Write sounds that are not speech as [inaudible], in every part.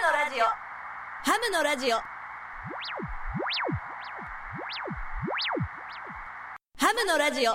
のラジオハムのラジオハムのラジオ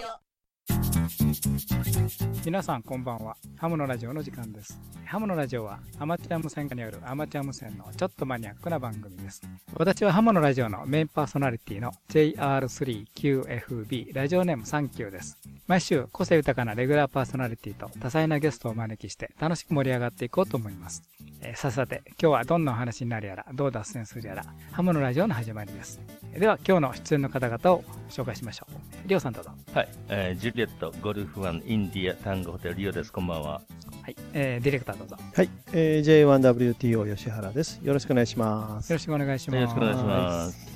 皆さんこんばんは。ハムのラジオの時間です。ハムのラジオはアマチュア無線化によるアマチュア無線のちょっとマニアックな番組です。私はハムのラジオのメインパーソナリティの JR3QFB ラジオネームサンキューです。毎週個性豊かなレギュラーパーソナリティと多彩なゲストをお招きして楽しく盛り上がっていこうと思います。えーさてさて、今日はどんなお話になるやら、どう脱線するやら、ハムのラジオの始まりです。では今日の出演の方々を紹介しましょう。リオさんどうぞ。はい、えージュリエット、ゴルフワン、インディア、タンゴホテル、リオです。こんばんは。はい、えーディレクターどうぞ。はい、えー、J1WTO 吉原です。よろしくお願いします。よろしくお願いします。よろしくお願いします。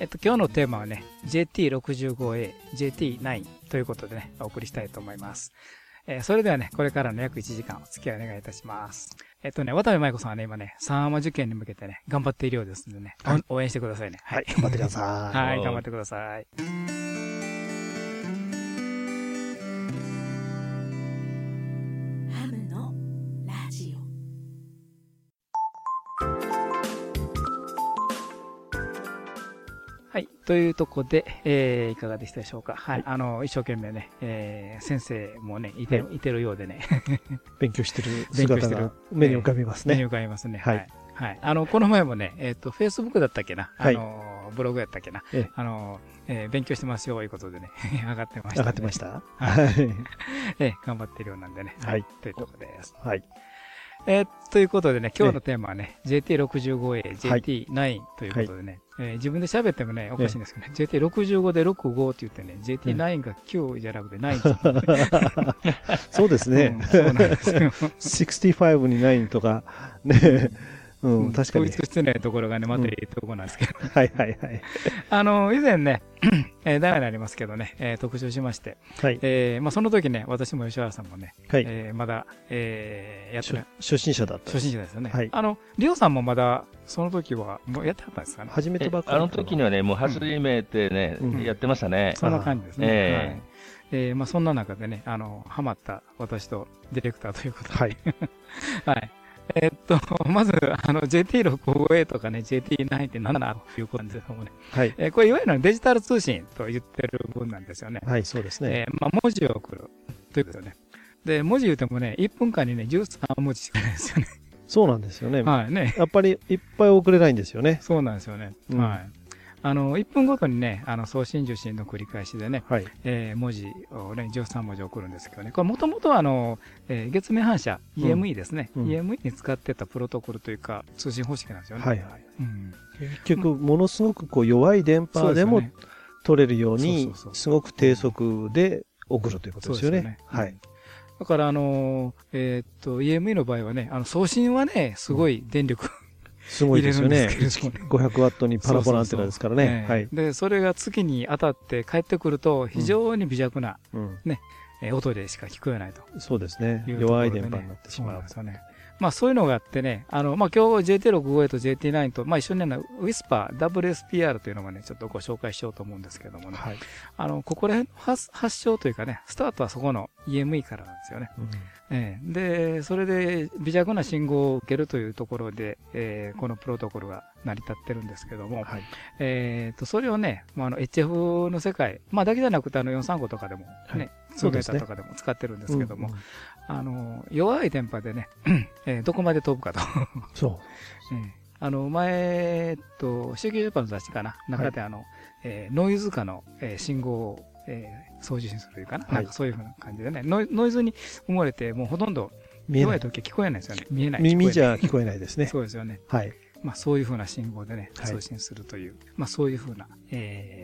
えっと、今日のテーマはね、JT65A、JT9 ということでね、お送りしたいと思います。えーそれではね、これからの約1時間お付き合いお願いいたします。えっとね、渡部舞子さんはね、今ね、3話受験に向けてね、頑張っているようですのでね、はいお応援してくださいね。はい、頑張ってください。はい、頑張ってください。[laughs] はい。というとこで、えー、いかがでしたでしょうか？はい。あの、一生懸命ね、えー、先生もね、いてる、、はいてるようでね、[laughs] 勉強してる勉強してる姿が目に浮かびます目にね。浮かびますね。ははいい。はい。あの、この前もね、えっ、と、Facebook だったっけな？はいあの、ブログやったっけな？ええあの、えー勉強してますよ、いうことでね、[laughs] 上がってました、上がってまし。たははい。[laughs] ええ頑張ってるようなんでね。はい。というところです。はい。えーということでね、今日のテーマはね、JT65A、はい JT9 ということでね、えー自分で喋ってもね、おかしいんですけどね、JT65 で65って言ってね、JT9 が9じゃなくて9 [laughs] そうですねうん。そうなんですよ。65に9とか、ね。うん、確かに。統一してないところがね、またいいところなんですけど。はいはいはい。[laughs] あの、以前ね、えー、題になりますけどね、えー特集しまして、はい。えーまあ、その時ね、私も吉原さんもね、はい。えーまだ、えーやって初心者だった。初心者ですよね。はいあの、リオさんもまだ、その時は、もうやってはったんですかね。初めてばっかり。あの時にはね、もう初めてね、うんやってましたね。そんな感じですね。ええはいえーまあ、そんな中でね、あの、ハマった私とディレクターということで、はい。[laughs] はい。えーっと、[laughs] まず、あの、JT65A とかね、JT9 って何だなということなんですけどもね、はい。えーこれいわゆるデジタル通信と言ってる分なんですよね。はい、そうですね。えーまあ、文字を送るということですよね。で、文字言うてもね、1分間にね、13文字しかないですよね。そうなんですよね。はいね。やっぱりいっぱい送れないんですよね。そうなんですよね。うんはい。あの、1分ごとにね、あの、送信受信の繰り返しでね、はい。えー文字をね、13文字送るんですけどね、これもともとはあの、えー月面反射、うん EME ですね、うん EME に使ってたプロトコルというか、通信方式なんですよね。はいはい。うん。結局、ものすごくこう弱い電波でも取れるようにすごく低速で送るということですよね。そうですよねはい。だから、あのーえーっと、EME の場合はね、あの送信はね、すごい電力、すごいですよね。[laughs] 入れるんですけれども500ワットにパラボラアンテナですからね。えーはい。で、それが月に当たって帰ってくると、非常に微弱な、うんえー音でしか聞こえないと。そうですね。弱い電波になってしまうそうで。すよね。まあそういうのがあってね、あの、まあ今日 JT65A と JT9 と、まあ一緒にね、ウィスパー、WSPR というのもね、ちょっとご紹介しようと思うんですけどもね、はい。あの、ここら辺の発発祥というかね、スタートはそこの EME からなんですよね。うん。ええ。で、それで微弱な信号を受けるというところで、えーこのプロトコルが成り立ってるんですけども、はい。えーと、それをね、まあ、あの HF の世界、まあだけじゃなくてあの435とかでもね、そうですね。ツーターとかでも使ってるんですけども、うんあの、弱い電波でね、[clears throat] えーどこまで飛ぶかと。そ [laughs] えーあの、前、えっと、周期出版の雑誌かな、中であの、えーノイズ化の、えー信号を、えー送受信するというかな、はいなんかそういうふうな感じでね、ノイノイズに埋もれて、もうほとんどう。見えない。弱い時は聞こえないですよね。見えない。耳じゃ聞こえないですね。そうですよね。はい。まあそういうふうな信号でね、はい送信するという、まあそういうふうな、えー、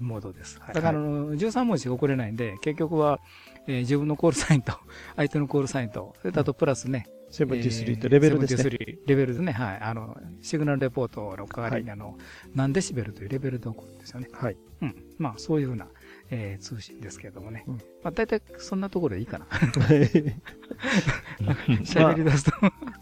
モードです。はいだからあの、13文字送れないんで、結局は、えー自分のコールサインと、[laughs] 相手のコールサインと、それとあとプラスね、73とレベルですね。73レベルですね。はい。あの、シグナルレポートの代わりに、あの、何デシベルというレベルで送るんですよね。はい。うん。まあ、そういうふうな、えー通信ですけれどもね。うんまあ、大体そんなところでいいかな。[laughs] 喋り出すと。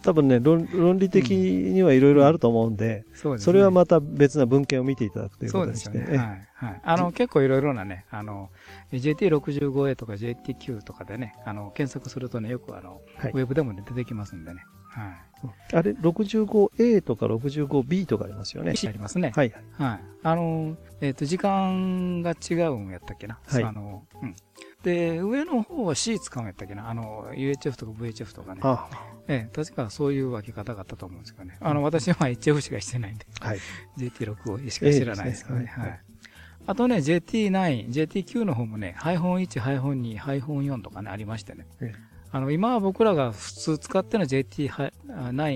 多分ね、論論理的にはいろいろあると思うんで、そうですね。それはまた別な文献を見ていただくというそことにして、うですよね。はい。はい。あの、結構いろいろなね、あの、JT65A とか JTQ とかでね、あの、検索するとね、よくあの、はいウェブでもね、出てきますんでね。はい。あれ、65A とか 65B とかありますよね。ありますね。はい。はい。あの、えっ、と、時間が違うんやったっけな。はいあの、うん。で、上の方は C 使うんやったっけな。あの、UHF とか VHF とかね。あええ、確かそういう分け方があったと思うんですけどね。あの、私は HF しかしてないんで、はい。JT65 しか知らないですけどね。ええですねはい。あとね、JT9、JTQ の方もね、ハイフォン1、ハイフォン2、ハイフォン4とかね、ありましてね。えあの、今は僕らが普通使ってるのは JT9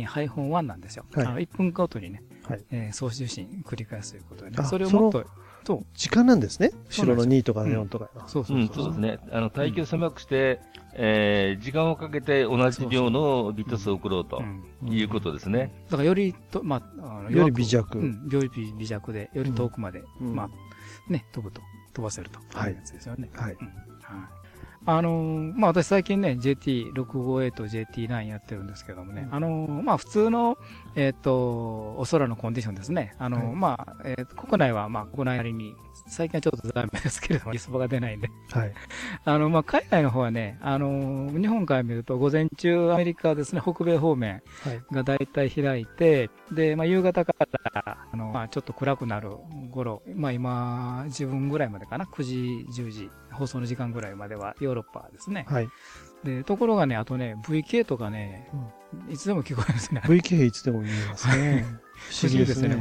ハイフォン1なんですよ。はいあの1分ごとにね、はい。えー送受信繰り返すということでね。あそれをもっと、そう、時間なんですね？後ろの2とか4とかが。そうそううそん、そうですね。あの、耐久狭くして、えー時間をかけて同じ量のビット数を送ろうとうんいうことですね。だからよりと、まあ、あのより微弱うん、より微弱で、より遠くまで、うんまあ、ね、飛ぶと、飛ばせると。はいやつですよね。はいうんはい。あのーまあ私最近ね、JT658 と JT9 やってるんですけどもね、うんあのーまあ普通の、えっ、と、お空のコンディションですね。あのーはいまあ、えー国内はまあ国内なりに、最近はちょっと残念ですけれども、リスボが出ないんで。はい。あの、まあ海外の方はね、あのー日本から見ると午前中アメリカですね、北米方面、はい。が大体開いて、で、まあ、夕方から、あの、まあ、ちょっと暗くなる頃、まあ、今、自分ぐらいまでかな、9時、10時、放送の時間ぐらいまではヨーロッパですね。はい。で、ところがね、あとね、VK とかね、いつでも聞こえるんですね。VK いつでも見えま [laughs] すね。不思議ですね。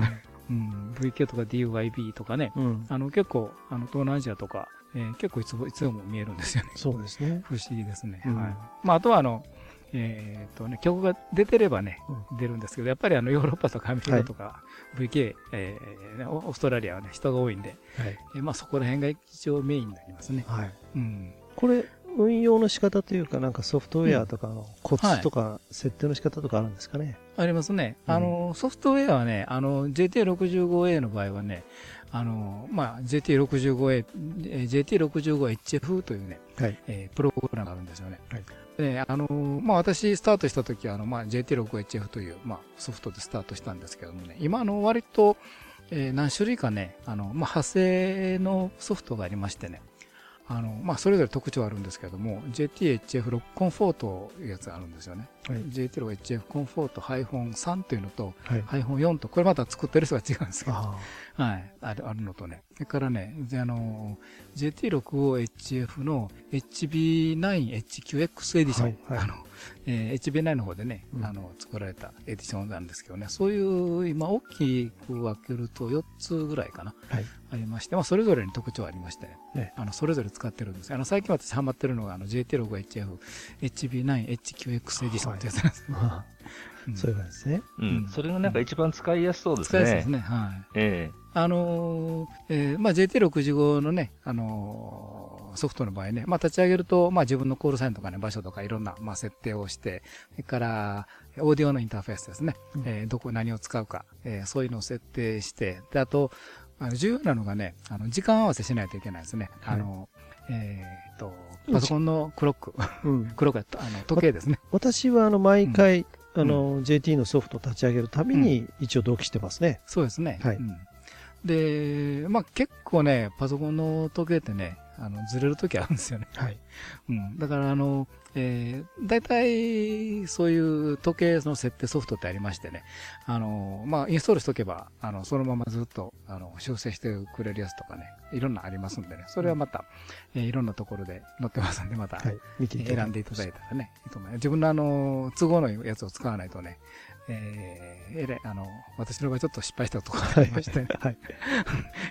うん、VK とか DYB とかね、うん。あの、結構、あの、東南アジアとか、えー結構いつも、いつでも見えるんですよね。そうですね。不思議ですね。うんはい。まあ、あとはあの、えっとね、曲が出てればね、出るんですけど、やっぱりあの、ヨーロッパとかアメリカとか、VK、えーオーストラリアはね、人が多いんで、はい。えーまあそこら辺が一応メインになりますね。はい。うん。これ、運用の仕方というか、なんかソフトウェアとかのコツとか、設定の仕方とかあるんですかね。ありますね。うんあの、ソフトウェアはね、あの、JT65A の場合はね、あの、まあ、JT65A、えー JT65HF というね、はい。えープログラムがあるんですよね。はいで、あのーまあ、私スタートした時は、あの、まあ、JT65HF という、まあ、ソフトでスタートしたんですけどもね、今、あの、割と、えー何種類かね、あの、まあ、派生のソフトがありましてね、あの、まあ、それぞれ特徴あるんですけども、JTHF6 コンフォートいうやつがあるんですよね。はい JT6HF コンフォート -3 というのと、はい。-4 と、これまた作ってる人が違うんですけど、あはい、あるあるのとね。それからね、であの、JT65HF の HB9HQX エディション。はいはいあの、えー HB9 の方でね、うんあの、作られたエディションなんですけどね、そういう、今大きく分けると4つぐらいかな、あ。はい。ありまして、まあ、それぞれに特徴ありましてね、ねあの、それぞれ使ってるんですあの、最近私ハマってるのが、あの、JT65HF、HB9HQX エディションってやつなんですけど、まあうんそういうことですね。うん。うんそれがなんか一番使いやすそうですね。使いやすいですね、はい。えあのーえーまあ、JT65 のね、あのーソフトの場合ね、まあ、立ち上げると、まあ、自分のコールサインとかね、場所とかいろんな、まあ、設定をして、それから、オーディオのインターフェースですね。うんえーどこ、何を使うか、えーそういうのを設定して、で、あと、あの重要なのがね、あの、時間合わせしないといけないですね。あの、えーっと、パソコンのクロック、うん。[laughs] クロックやった、あの、時計ですね。私は、あの、毎回、あの、JT のソフトを立ち上げるたびに、一応同期してますね。そうですね。はいうんで、まあ結構ね、パソコンの時計ってね、あの、ずれる時あるんですよね。はい。うん。だから、あの、えー、大体、そういう時計の設定ソフトってありましてね、あの、まあ、インストールしとけば、あの、そのままずっと、あの、修正してくれるやつとかね、いろんなありますんでね、それはまた、えーいろんなところで載ってますんで、また、はい。見て選んでいただいたらね、いいと思います。自分のあの、都合のやつを使わないとね、えー、えらい、あの、私の場合ちょっと失敗したところがありましてね、はい。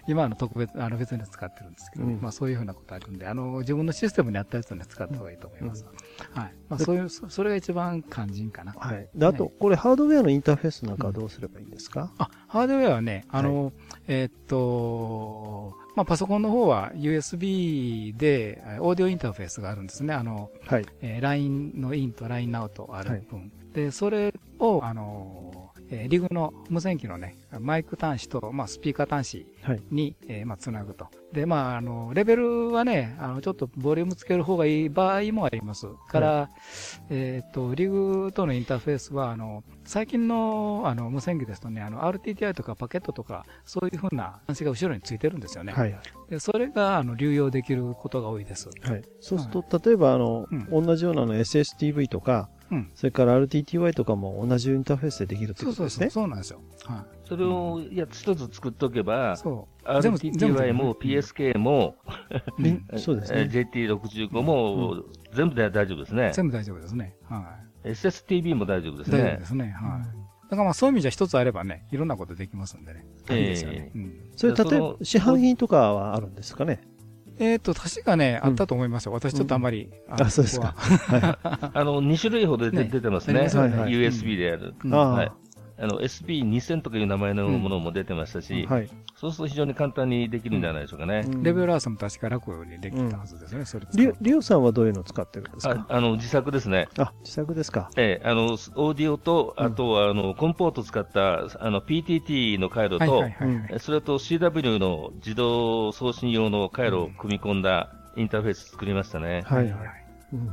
今の特別、あの別に使ってるんですけど、うんまあそういうふうなことあるんで、あの、自分のシステムに合ったやつをね、使った方がいいと思います。はい。まあそういう、それが一番肝心かな。はい。で、あと、これ、ハードウェアのインターフェースなんかはどうすればいいんですかあ、ハードウェアはね、あの、えっと、まあパソコンの方は USB で、オーディオインターフェースがあるんですね。あの、はい。えー LINE のインと LINE アウトある分。で、それを、あの、えーリグの無線機のね、マイク端子と、まあ、スピーカー端子はい。に、えーまあ、つなぐと。で、まあ、あの、レベルはね、あの、ちょっとボリュームつける方がいい場合もあります。から、えっ、と、リグとのインターフェースは、あの、最近の、あの、無線機ですとね、あの、RTTI とかパケットとか、そういうふうな端子が後ろについてるんですよね。はい。で、それが、あの、流用できることが多いです。はい。そうすると、例えば、あの、う同じようなの SSTV とか、うん。それから RTTY とかも同じインターフェースでできるってそうそうそう、ことですね。そうなんですよ。はそれをや一つ作っとけい。ば、そう。全部全部 RTTY も PSK も、ね。えー JT65 も全部で大丈夫ですね。全部大丈夫ですね。は SSTV も大丈夫でい。すね大丈夫で。すね。はい。だからまあそういう意味じゃ一つあればね、いろんなことできますんでね。ええいいですよね。うん。それ、例えば市販品とかはあるんですかね？えっと、確かね、うんあったと思いますよ。私ちょっとあんまり。あ、そうですか。こはい。[laughs] あの、2種類ほど出てますね。USB でやる。はい。あの、SB2000 とかいう名前のものも出てましたし、はい。そうすると非常に簡単にできるんじゃないでしょうかね。うんレベルアースも確か楽にできたはずですね。それ使うリオリオさんはどういうのを使ってるんですあか？あの、自作ですね。あ、自作ですか。ええ、あの、オーディオと、あとは、あの、コンポート使った、あの、PTT の回路とはいはい、はいはい。えそれと CW の自動送信用の回路を組み込んだインターフェース作りましたね。はいはい。はい。うんうん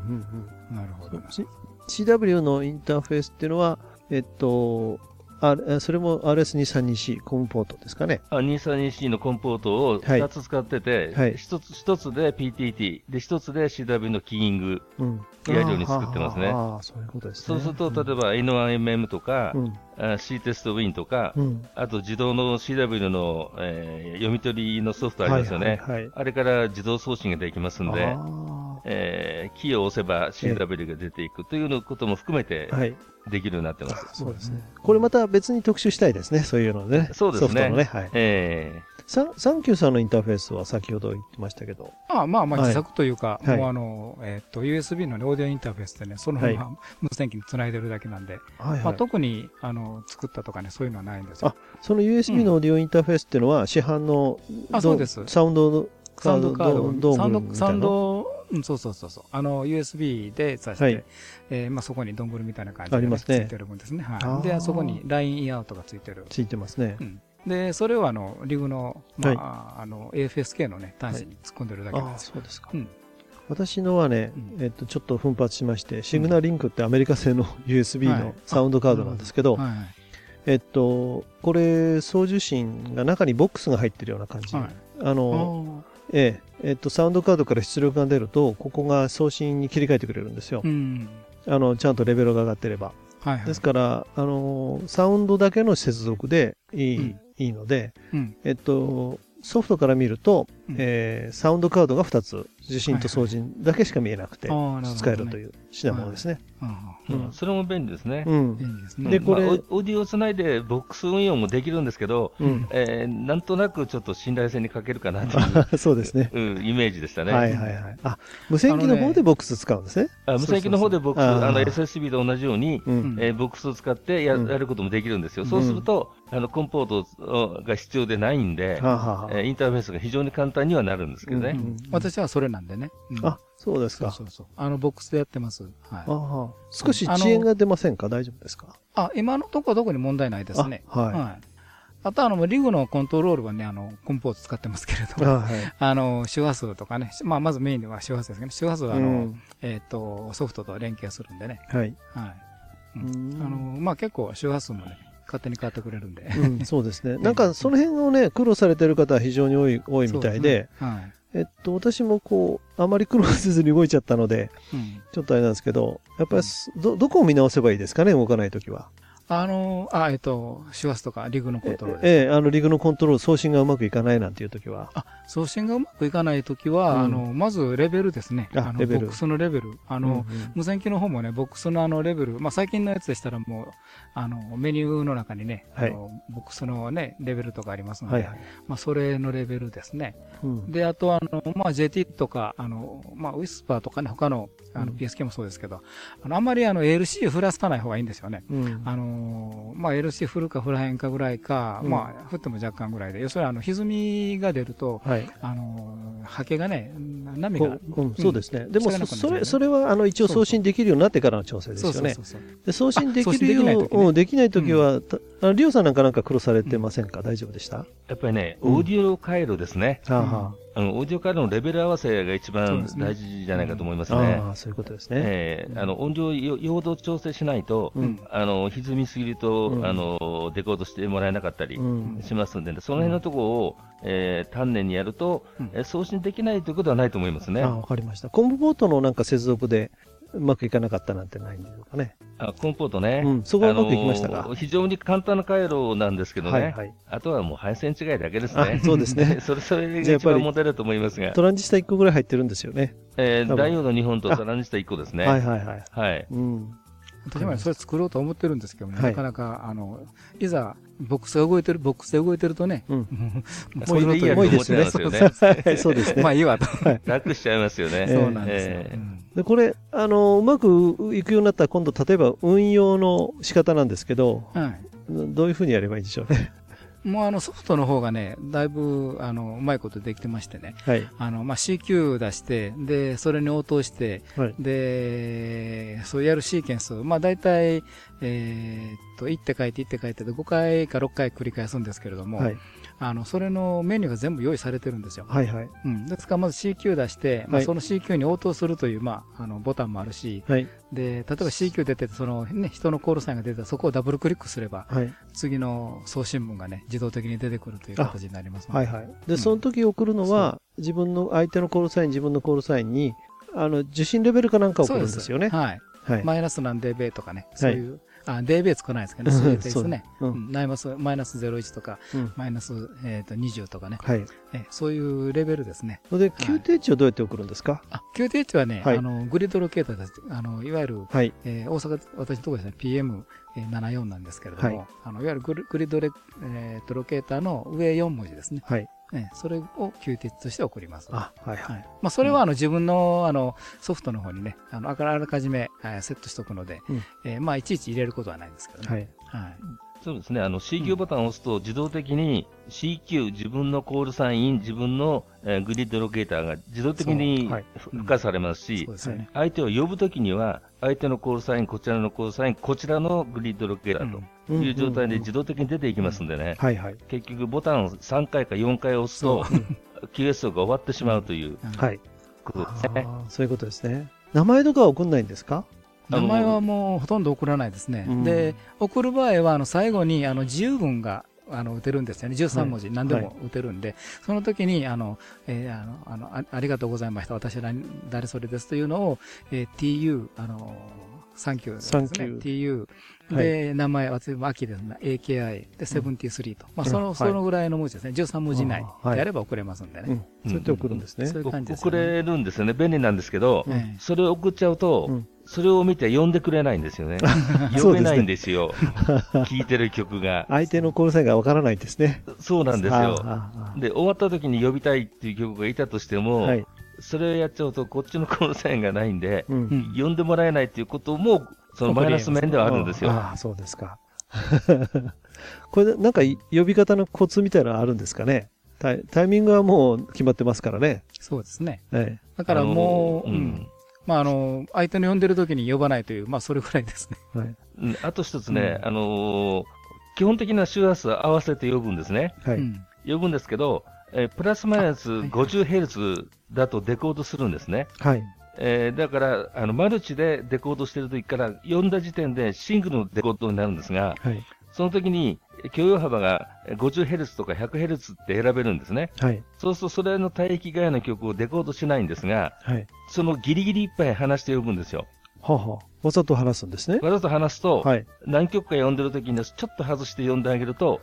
うんなるほど。C- CW のインターフェースっていうのは、えっと、あそれも RS232C コムポートですかね。あ 232C のコンポートをはい2つ使ってて、はい一つ、一つで PTT、で、一つで CW のキーイング。うん。やるように作ってますねあそういうことですね。そうすると、例えば N1MM とか、うん。あ C テストウィンとか、うん。あと自動の CW の、えー読み取りのソフトありますよね。はいはいはいあれから自動送信ができますんで、あえーキーを押せば CW が出ていくというのことも含めてーはい。できるようになってます。[laughs] そうですね。これまた別に特集したいですね。そういうのでね。そうですねソフトのね。はい。えサンサンキューさんのインターフェースは先ほど言ってましたけど。まあまあまあはい自作というか、はいもうあの、えっと、USB のねオーディオインターフェースでね、そのまはいま無線機につないでるだけなんで、はいまあ特に、あの、作ったとかね、そういうのはないんですよ。その USB のオーディオインターフェースっていうのは市販のどあそうですサウンドサウンドカード、ドサウンド、サウン。ド、うん、そうそうそうそう。あの、USB で挿して、はいえーまあそこにドンブルみたいな感じで、ありますねついてる分ですね。はい。で、そこに LINE インアウトがついてる。ついてますねう。ん。で、それをあの、リグの、まあ、あの、AFSK のね、端子に突っ込んでるだけなんああ、ですよ。そうですか。うん私のはね、うんえっと、ちょっと奮発しまして、シグナリンクってアメリカ製の USB はいのサウンドカードなんですけど、はい。えっと、これ、送受信が中にボックスが入ってるような感じ。はい。あの、あええ、えっと、サウンドカードから出力が出ると、ここが送信に切り替えてくれるんですよー。うん。あの、ちゃんとレベルが上がってれば。はい、はい。ですから、あの、サウンドだけの接続でいい、うんいいので、うん。えっと、ソフトから見ると、うんえーサウンドカードが2つ、受信と送信だけしか見えなくて、使えるという品物ですね。うんえうんそれも便利ですね。ですね。でこれまあオオーディオをつないでボックス運用もできるんですけど、うんえーなんとなくちょっと信頼性に欠けるかなという、[laughs] そうですね。うんイメージでしたね。はいはいはい。あ、無線機の方でボックス使うんですね。あ無線機の方でボックス、あの SSB と同じように、うん。えーボックスを使ってや,、ることもできるんですよ。うんそうすると、あのコンポートが必要でないんで、インターフェースが非常に簡単にはなるんですけどね。うん私はそれなんでね。うんあ、そうですか。そうそうそう。あの、ボックスでやってます。はい。あは少し遅延が出ませんか？大丈夫ですか？あ、今のところ特に問題ないですね。あはいはい。あと、あの、リグのコントロールはね、あの、コンポート使ってますけれども、あはい。[laughs] あの、周波数とかね、まあ、まずメインでは周波数ですけどね、周波数は、あの、うんえっ、と、ソフトと連携するんでね。はい。はい。ううんん、あの、まあ、結構周波数もね、勝手に変わってくれるんで。うん、そうですね。なんか、その辺をね、苦労されてる方は非常に多い、多いみたいで、[laughs] はい。えっと、私もこう、あまり苦労せずに動いちゃったので、うん。ちょっとあれなんですけど、やっぱりす、ど、どこを見直せばいいですかね、動かないときは。あの、あ、えっ、と、周波数とかリグのコントロールええ、あの、リグのコントロール、送信がうまくいかないなんていうときは。あ、送信がうまくいかないときは、うんあの、まずレベルですね。あのレベルボックスのレベル。あの、うんうん無線機の方もね、ボックスのあのレベル、まあ最近のやつでしたらもう、あの、メニューの中にね、はいあのボックスのね、レベルとかありますので、はいはい。まあそれのレベルですね。うんで、あとあの、まあ JT とか、あの、まあウィスパーとかね、他のあのうん PSK もそうですけど、あの、あんまりあの LC を振らさない方がいいんですよね。うんあの、まあ、LC 振るか振らへんかぐらいか、うんまあ、振っても若干ぐらいで、要するにあの歪みが出ると、はい。あのー波形がね、波がこう、うん、そうですね。でも、それそうれ、ねそれは、あの、一応送信できるようになってからの調整ですそうよね。そうそうそう。で送信できるよう、できないときは、たあのリオさんなんかなんか苦労されてませんか？大丈夫でした？やっぱりね、うんオーディオ回路ですね。はあはあのオーディオ回路のレベル合わせが一番大事じゃないかと思いますあ。ね。ああ、そういうことですね。えーあの音量よ、用度調整しないと、うん。あの歪みすぎると、うんあのデコードしてもらえなかったりうん。しますんで、ねその辺のところを、えー丹念にやると、送信できないということはないと思いますね。ああ、わかりました。コンボボートのなんか接続でうまくいかなかったなんてないんでしょうかね。あコンポートね、うんそこはうまくいきましたかあのー非常に簡単な回路なんですけどね、はいはい。あとはもう配線違いだけですあね。そうですね。[laughs] それそれが一じゃあやっぱり番問題だと思いますが、トランジスタ1個ぐらい入ってるんですよね。えーダイオード2本とトランジスタ1個ですね。はいはいはい。はい。うん。私もそれ作ろうと思ってるんですけどね、はいなかなか、あの、いざ、ボックスが動いてる、ボックスで動いてるとね、うん。それでいいやともういい思っですよねてますよね。はい、[laughs] そうですね。まあいいわと。楽しちゃいますよね。ええそうなんですよ。で、これ、あの、うまくいくようになったら今度、例えば運用の仕方なんですけど、はい。どういうふうにやればいいんでしょうね。もうあのソフトの方がね、だいぶ、あの、うまいことできてましてね。はい。あの、まあ、CQ 出して、で、それに応答して、はい。で、そうやるシーケンスを、まあ、大体、えーっと、1って書いて1って書いてで5回か6回繰り返すんですけれども、はい。あの、それのメニューが全部用意されてるんですよ。はい。はい。うん。ですから、まず CQ 出して、まあ、はいその CQ に応答するという、まあ、あの、ボタンもあるし、はい。で、例えば CQ 出てて、そのね、人のコールサインが出たら、そこをダブルクリックすれば、はい。次の送信文がね、自動的に出てくるという形になりますはい。はい。で、うんその時送るのは、自分の、相手のコールサイン、自分のコールサインに、あの、受信レベルかなんか送るんですよね。はい。はい。マイナス何 dB とかね、そういう、あ、dB つかないですけどね、そうですね。マイナス、マイナス01とか、うんマイナス、えっ、と、20とかね、はい。えそういうレベルですね。で、QT 値をどうやって送るんですか？あ、QTH はね、はいあの、グリッドロケーターです。あの、いわゆる、はい。えー大阪、私のところですね、PM74 なんですけれども、はいあのいわゆるグリグリッドレ、えーとロケーターの上4文字ですね。はい。えーそれを QTH として送ります。あ、はい。はい。まあ、それはあの自分のあのソフトの方にね、あのあらかじめえーセットしておくので、うんえーまあ、いちいち入れることはないんですけどね。はい。はい。そうですね。あの CQ ボタンを押すと自動的に CQ、自分のコールサイン、自分の、えーグリッドロケーターが自動的に付加されますしそう、ですよね。相手を呼ぶときには、相手のコールサイン、こちらのコールサイン、こちらのグリッドロケーターという状態で自動的に出ていきますんでね、はいはい。結局ボタンを3回か4回押すと、QSO が終わってしまうといううんはい。ことですね。そういうことですね。名前とかは送んないんですか？名前はもうほとんど送らないですね。うんで、送る場合は、あの、最後に、あの、自由文が、あの、打てるんですよね。13文字、何でも打てるんで、その時に、あの、えーあの、あのあ、ありがとうございました。私は誰それですというのを、えー tu、あの、サンキューですね。tu。で、名前、私も秋ですね。AKI で73と。まあ、その、はいそのぐらいの文字ですね。13文字以内であれば送れますんでね。うん。そうやって送るんですね。そういう感じです。送れるんですよね。便利なんですけど、ええそれを送っちゃうと、うんそれを見て呼んでくれないんですよね。そうですね呼べないんですよ。聞いてる曲が。相手のコールサインがわからないですね。そうなんですあよ。で、終わった時に呼びたいっていう曲がいたとしても、はい。それをやっちゃうと、こっちのコールサインがないんで、呼んでもらえないっていうことも、そのマイナス面ではあるんですよ。ああ、そうですか。[laughs] これ、なんかい呼び方のコツみたいなのあるんですかね？タイタイミングはもう決まってますからね。そうですね。はい。だからもう、あのうんまあ、あの、相手の呼んでる時に呼ばないという、まあ、それぐらいですね。はい。うんあと一つね、うんあのー基本的な周波数合わせて呼ぶんですね。はい。うん呼ぶんですけど、えープラスマイナスあはい 50Hz だとデコードするんですね。はい。えーだから、あの、マルチでデコードしてる時から、呼んだ時点でシングルのデコードになるんですが、はい。その時に許容幅が 50Hz とか 100Hz って選べるんですね。はい。そうすると、それの帯域外の曲をデコードしないんですが、はい。そのギリギリいっぱい話して呼ぶんですよ。はあはあ。わざと話すんですね。わざと話すと、はい。何曲か呼んでる時にちょっと外して呼んであげると。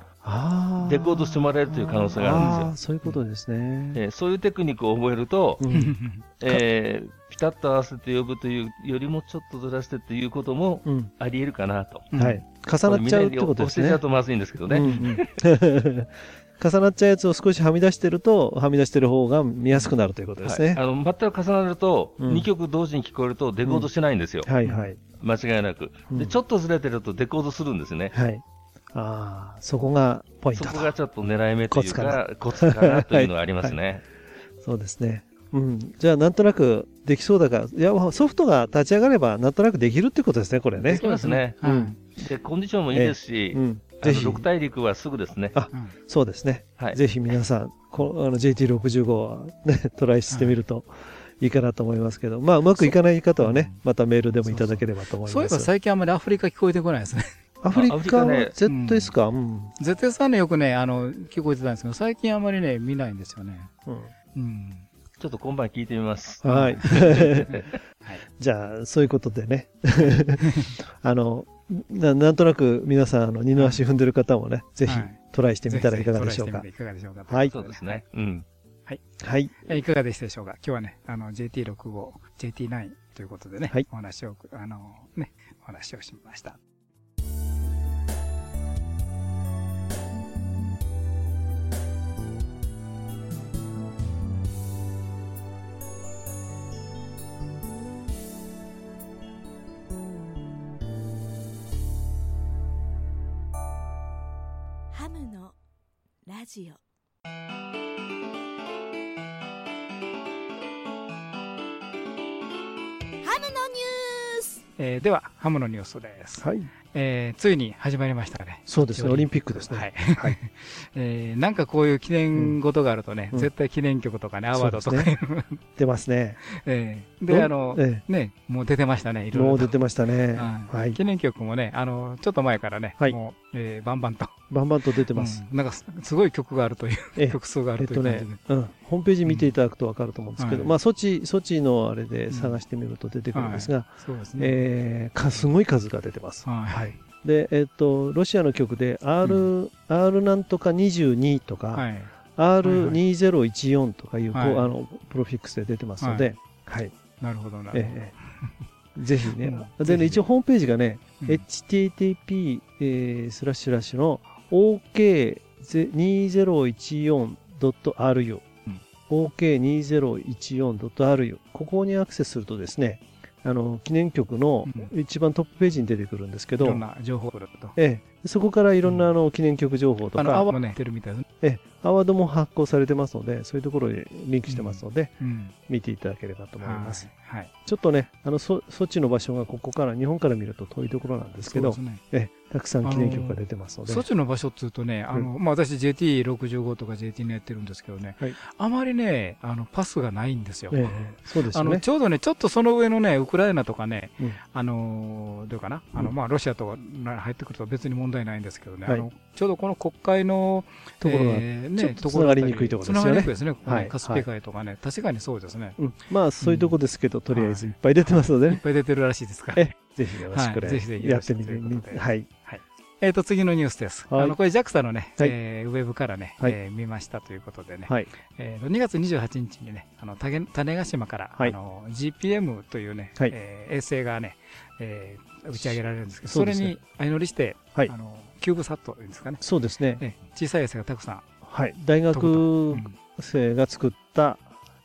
デコードしてもらえるという可能性があるんですよそういうことですね。えーそういうテクニックを覚えると、うん。えーピタッと合わせて呼ぶというよりもちょっとずらしてっていうこともうん。あり得るかなと。うんはい。重なっちゃうってことですね教えちゃう。とまずいんですけどね。うんうん重 [laughs] 重なっちゃうやつを少しはみ出してると、はみ出してる方が見やすくなるということですね。はい、あの全く重なると、うん2曲同時に聞こえるとデコードしないんですよ。はいはい。間違いなく。で、うんちょっとずれてるとデコードするんですね。はい。ああ、そこがポイントだ。そこがちょっと狙い目というか、ココツかなというのはありますね。[laughs] そうですね。うん。じゃあ、なんとなくできそうだから、いや、ソフトが立ち上がれば、なんとなくできるってことですね、これねでき。ますね。はいうんで、コンディションもいいですし、うん。ぜひ、六大陸はすぐですね。あうんそうですね。はい。ぜひ皆さん、こあの JT65 はね、[laughs] トライしてみるといいかなと思いますけど、まあ、うまくいかない方はね、ままたメールでもいただければと思いそういえばます。最近あんまりアフリカ聞こえてこないですね。アフリカはカね Z ですか？うん。ZS はね、よくね、あの、聞こえてたんですけど、最近あんまりね、見ないんですよね。うんうん。ちょっと今晩聞いてみます。はい。はい。[laughs] じゃあ、そういうことでね。[laughs] あの、ななんとなく皆さん、あの、二の足踏んでる方もね、ぜひはいトライしてみたらいかがでしょうかぜひぜひ。トライしてみていかがでしょうか。はいそうですね。うん。はい。えいかがでしたでしょうか？今日はね、あの、JT65、JT9 ということでね、はいお話を、あの、ね、お話をしました。ハムのラジオハムのニュースえーでは、ハムのニュースです。はい。えーついに始まりましたね。そうですね、オリンピックですね。はい。はい。[laughs] えーなんかこういう記念事があるとね、うん絶対記念曲とかね、アワードとか、そう [laughs] 出ますね。えーで、あの、えね、もう出てましたね、いえ、ろいろと。もう出てましたね。はいはい。記念曲もね、あの、ちょっと前からね、はいもう、えーバンバンと。バンバンと出てます。うんなんかす、すごい曲があるという、ええ曲数があえっとるという感じで。ね、うん、ホームページ見ていただくと分かると思うんですけど、はいまあ、ソチ、ソチのあれで探してみると出てくるんですが、そうですね。えーかすごい数が出てます。はいはい。で、えっと、ロシアの曲で R、う R なんとか22とか、はい。R2014 とかいう、こうはい。あの、プロフィックスで出てますので、はい。なるほど、なるほど。ええ [laughs] ぜひね。うん。でね、一応ホームページがね、うん。http えースラッシュラッシュの OK2014.ru、うん。OK2014.ru ここにアクセスするとですね、あの記念曲のう一番トップページに出てくるんですけど、いろんな情報。ええそこからいろんなあの記念曲情報とあの、アか、ワーもね、出るみたいですね。ええアワードも発行されてますので、そういうところにリンクしてますので、うん。見ていただければと思います。はい。はい。ちょっとね、あの、そ、措置の場所がここから、日本から見ると遠いところなんですけど、そうですね。ええ、たくさん記念曲が出てますので。措置の場所っていうとね、あの、まあ、私 JT65 とか JT のやってるんですけどね、はい。あまりね、あの、パスがないんですよ。ええ、そうですあの。ちょうどね、ちょっとその上のね、ウクライナとかね、うん。あのーどうかな、あの、うんまあ、ロシアとか入ってくると別に問題ないんですけどね、はい。あの、ちょうどこの国会の、ところが、えね、と繋がりにくいところですよね。繋がりにくいですね、ここね。はい。カスピ海とかね、確かにそうですね。うん。まあ、そういうとこですけど、とりあえずいっぱい出てますのでね。いっぱい出てるらしいですから。えぜひよろしくね、はいぜひぜひやってみてよろしくといはい。えっ、と、次のニュースです。はいあの、これ JAXA のね、はいえーウェブからね、はいえー見ましたということでね、はい。えー2月28日にね、あの、種種子島から、はいあの、GPM というね、はいえー衛星がね、えー打ち上げられるんですけど、それに相乗りして、はいあの、キューブサットですかね、そうですね。えー小さい衛星がたくさんはい。大学うん生が作った、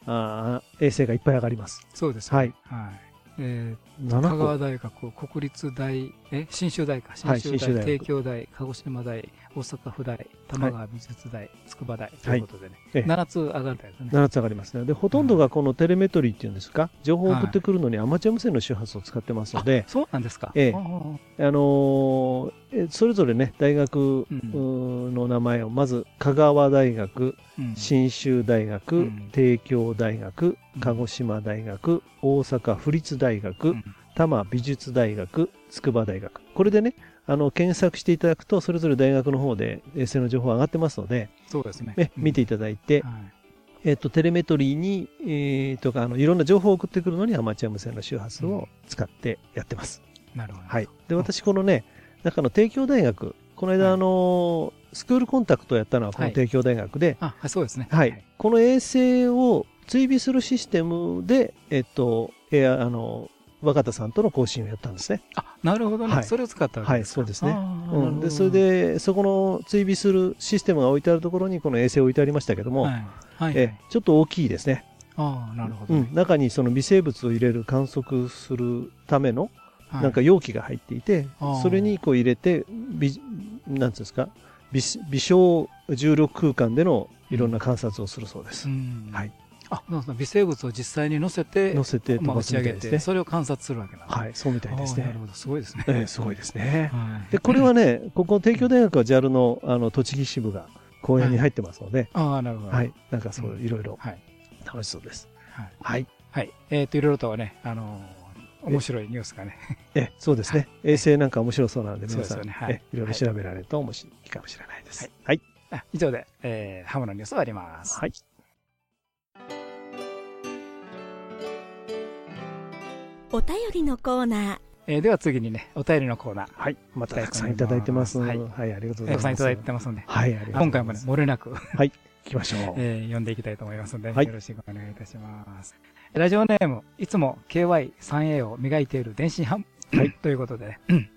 あー衛星がいっぱい上がります。そうですね。はい。はい。えー、7香川個。大学、国立大、え、信州大か、はい信州大、帝京大、鹿児島大、大阪府大、玉川美術大、筑波大。ということでね、ええ。7つ上がるんですね。7つ上がりますね。で、ほとんどがこのテレメトリーっていうんですか、情報を送ってくるのにアマチュア無線の周波数を使ってますので、そうなんですか。ええ。あのそれぞれね、大学の名前を、まず、香川大学、うん。信州大学、うん。帝京大学うん、鹿児島大学、大阪府立大学、うん多摩美術大学、筑波大学。これでね、あの、検索していただくと、それぞれ大学の方で衛星の情報上がってますので、そうですね。え見ていただいて、はいえっと、テレメトリーに、えーとか、あの、いろんな情報を送ってくるのにアマチュア無線の周波数を使ってやってます。なるほど。はい。で、私、このね、中の帝京大学、この間、はいあの、スクールコンタクトをやったのはこはいの帝京大学で、あ、はいそうですね。はい。この衛星を追尾するシステムで、えっと、エア、あの、若田さんとの更新をやったんですね。あ、なるほどね。はいそれを使ったわけはい、ですかそうですね。あうん、でそれ、でそこの追尾するシステムが置いてあるところにこの衛星置いてありましたけども、はい。はい。えちょっと大きいですね、ああ、なるほどね。うん、中にその微生物を入れる観測するためのはいなんか容器が入っていて、それにこう入れて微なんつうんですか？微微小重力空間でのいろんな観察をするそうです、うんはい。あ、微生物を実際に乗せて、乗せて飛まあ、ば打ち上げて、それを観察するわけなんですはいそうみたいですねなるほど、すごいですね。ええすごいですねはい。でこれはねここ帝京大学は JAL のあの栃木支部が公園に入ってますので、ああ、なるほど。はい、なんかそううんいろいろはい。楽しそうです。はい。はい。はい。えっ、と、いろいろとね、あのー面白いニュースがね、え、そうですね。衛星なんか面白そうなので、皆さん、ねはいろいろ調べられると面白いかもしれないです。はい。あ以上で、えーハムのニュース終わります。はい。お便りのコーナーえーでは次にね、お便りのコーナー、はい。またたくさんいただいてます。ははいい。ありがとうございます。たくさんいただいてますので、はい、ありがとうございます。今回もね、漏れなく、行きましょう。[laughs] えー読んでいきたいと思いますので、はいよろしくお願いいたします。ラジオネーム、いつも KY3A を磨いている電信ハム、はいということで、うん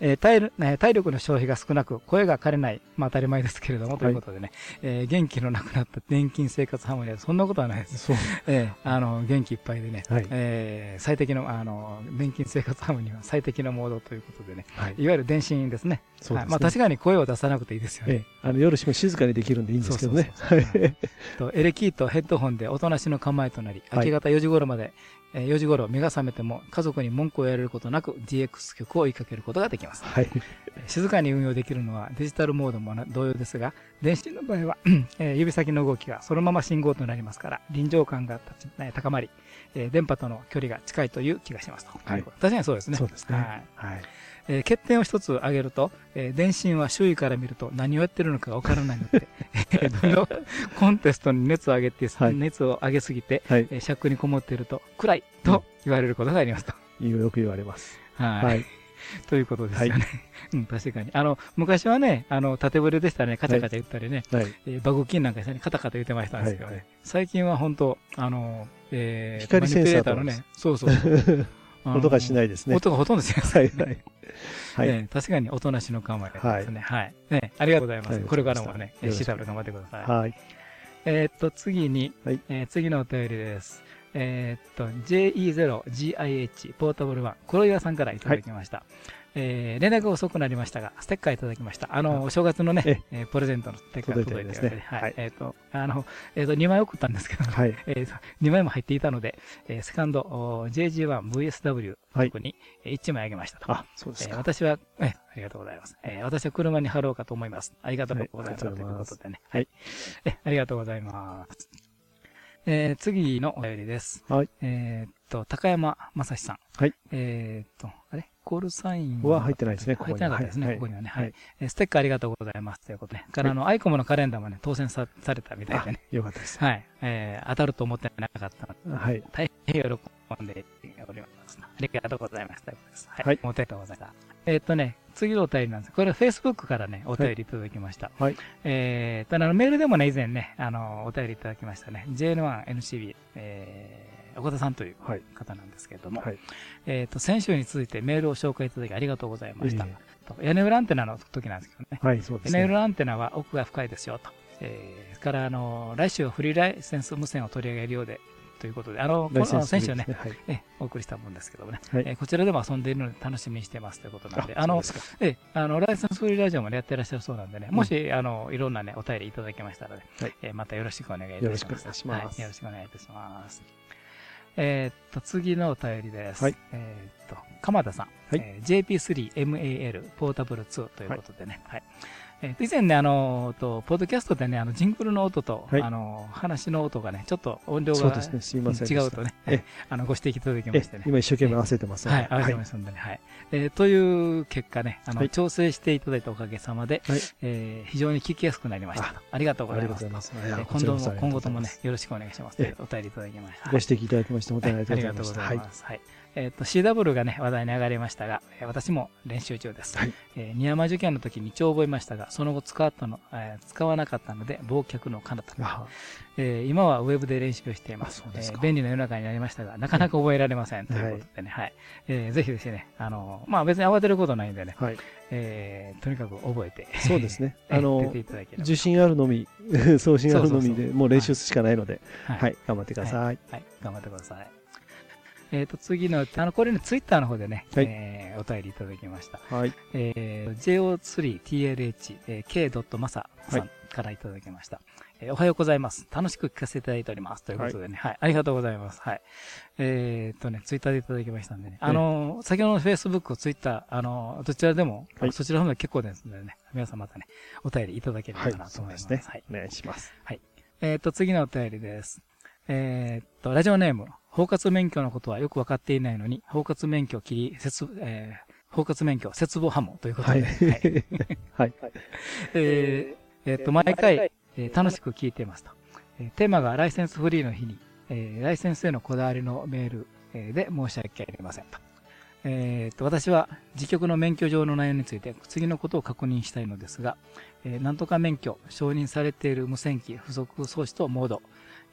えー体力ね体力の消費が少なく、声が枯れない、まあ当たり前ですけれども、ということでね、えー元気のなくなった年金生活ハムにはそんなことはないです。そう。えーあの、元気いっぱいでね、はいえー最適の、あの、年金生活ハムには最適なモードということでね、はい。いわゆる電信ですね。そうですね。はいまあ確かに声を出さなくていいですよね。ええ、あの夜しも静かにできるんでいいんですけどね。エレキーとヘッドホンでおとなしの構えとなり、はい明け方4時頃まで、えー4時頃目が覚めても家族に文句を言われることなく DX 曲を追いかけることができます。はい。静かに運用できるのはデジタルモードも同様ですが、電子の場合は、[clears throat] えー指先の動きがそのまま信号となりますから、臨場感が高まり、えー電波との距離が近いという気がしますと。はい確かにそうですね。そうですね。はいはい。えー欠点を一つ挙げると、えー電信は周囲から見ると何をやってるのかわからないので、えコンテストに熱を上げて、はい熱を上げすぎて、はい。えー尺にこもっていると暗いと言われることがありますと。よく言われます。はい。はい。ということですよね。[laughs] うん、確かに。あの、昔はね、あの、縦振れでしたね、カチャカチャ言ったりね、はい。えーバグキンなんかしたね、カタカタ言ってましたんですけどね。最近は本当あの、えー、光センサーのね、そうそう。[laughs] 音がしないですね。音がほとんどしないですはい。はい。はい。えー確かにおとなしの構えですね。はい。ね、ありがとうございます。はいこれからもね、よろしく調べ頑張ってください。はい。えーっと、次に、はいえー次のお便りです。えーっと、JE0GIH ポータブル1、黒岩さんからいただきました。えー連絡が遅くなりましたが、ステッカーいただきました。あの、お正月のね、ええープレゼントのステッカーが届いてですねはい。はいえーっと、あの、えーっと、2枚送ったんですけど、はい。えー、2枚も入っていたので、えーセカンドお JG1VSW はい特にえー1枚あげましたと。あ、そうですえーか。私は、えーありがとうございます。えー私は車に貼ろうかと思います。ありがとうございます。ということでね。はいはい。えありがとうございます。えー次のお便りです。はい。えーっと、高山正史さん。はい。えーっと、あれ？コールサインは入ってないですねここ入っにてなかったですね、はいここにはね。ははいい。えーステッカーありがとうございます。ということで。から、あの、アイコムのカレンダーもね、当選さされたみたいでね。あよかったです。はい。えー当たると思ってなかったのではい。大変喜んでおります。ありがとうございます。ということです。はい。はいお便りございます。えーっとね、次のお便りなんです。これは Facebook からね、お便りいただきました。はい。えー、ただあのメールでもね、以前ね、あの、お便りいただきましたね。JN1NCB、えー、岡田さんというはい。方なんですけれども、はい。えーっと、先週に続いてメールを紹介いただきありがとうございました。えと屋根裏アンテナの時なんですけどね。はい、そうですね。屋根裏アンテナは奥が深いですよと。えー、それから、あの、来週はフリーライセンス無線を取り上げるようで、ということで、あの、この先週ね、ですはい。えお送りした分ですけどもね、はいえーこちらでも遊んでいるので楽しみにしてますということなんで、あのえあの、ライセンスフリーラジオもねやってらっしゃるそうなんでね、もし、あの、いろんなね、お便りいただけましたらね、はいえーまたよろしくお願いいたします。よろしくお願いしますはい、よろしくお願いいたします。えーっと、次のお便りです。はいえーっと、鎌田さん。はいえー JP3MAL ポータブル2ということでね。はい。え以前ね、あの、と、ポッドキャストでね、あの、ジングルの音と、はいあの、話の音がね、ちょっと音量がそうですね。すいませんでした。違うとね、えあの、ご指摘いただきまえしてね。今一生懸命合わせてますのではい、合わせましたんでね。はい。えーという結果ね、あの、はい調整していただいたおかげさまで、はいえー非常に聞きやすくなりましたと。ありがとうございます。とうございます。今度も、今後ともねよろしくお願いします。ええお便りいただきました。ご指摘いただきまして、本当にありがとうはいありがとうご。ざいます。はい。えっ、と、CW がね、話題に上がりましたが、えー私も練習中です。はいえー、二山受験の時に一応覚えましたが、その後使ったの、えー使わなかったので、忘却の彼方あえー今はウェブで練習をしています。あそうですかえー便利な世の中になりましたが、なかなか覚えられません。ということでね、はい。えーぜひですね、あの、まあ別に慌てることないんでね、はい。えーとにかく覚えて、そうですね。[laughs] えーあの。受信あるのみ、[laughs] 送信あるのみで、もう練習しかないので、ははい、頑張ってください。はい、頑張ってください。えっ、と、次の、あの、これね、ツイッターの方でね、はいえーお便りいただきました。はい。えー JO3TLH、えー K. マサさんからいただきました、えーおはようございます。楽しく聞かせていただいております。ということでね、はい、ありがとうございます。はい。えーっとね、ツイッターでいただきましたんでね、あのー、先ほどの Facebook、ツイッター、あのー、どちらでも、はいそちらの方で結構ですのでね、皆さんまたね、お便りいただければはいな、と思いますす。ねはい。。お願いします。えーっと、次のお便りです。えーっと、ラジオネーム、包括免許のことはよくわかっていないのに、包括免許切り、節、えー包括免許、節望ハモということはい。で、[laughs] はい。えーえーっと、毎回、えー楽しく聞いていますと。えーテーマがライセンスフリーの日に、えーライセンスへのこだわりのメール、えーで申し訳ありませんと。えーっと、私は自局の免許上の内容について次のことを確認したいのですが、えーなんとか免許、承認されている無線機、付属装置とモード、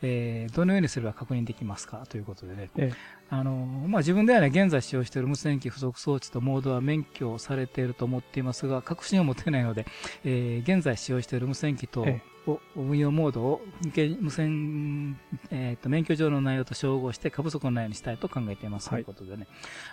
えーどのようにすれば確認できますかということでね。えあのーまあ、自分ではね、現在使用している無線機付属装置とモードは免許されていると思っていますが、確信を持てないので、えー現在使用している無線機とえを運用モードを無線えーと免許上の内容と照合して過不足のないようにしたいと考えています。はいということでね。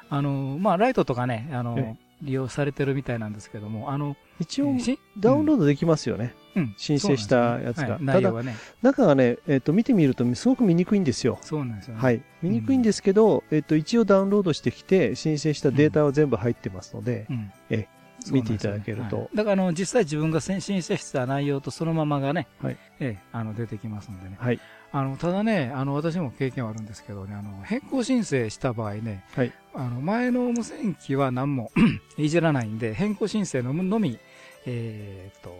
あのーまあ、ライトとかね、あの利用されてるみたいなんですけども、あの、一応、しダウンロードできますよね。うん。申請したやつが。ね。はい。ね、中がね、えっと、見てみるとすごく見にくいんですよ。そうなんですよね。はい。見にくいんですけど、えっと、一応ダウンロードしてきて、申請したデータは全部入ってますので、うん。え見ていただけるとはいだからあの実際自分が申請した内容とそのままがね、はいええあの出てきますんでね。はい。あのただね、あの私も経験はあるんですけどね、あの変更申請した場合ね、はいあの前の無線機は何も [clears throat] いじらないんで、変更申請ののみ、えーっと、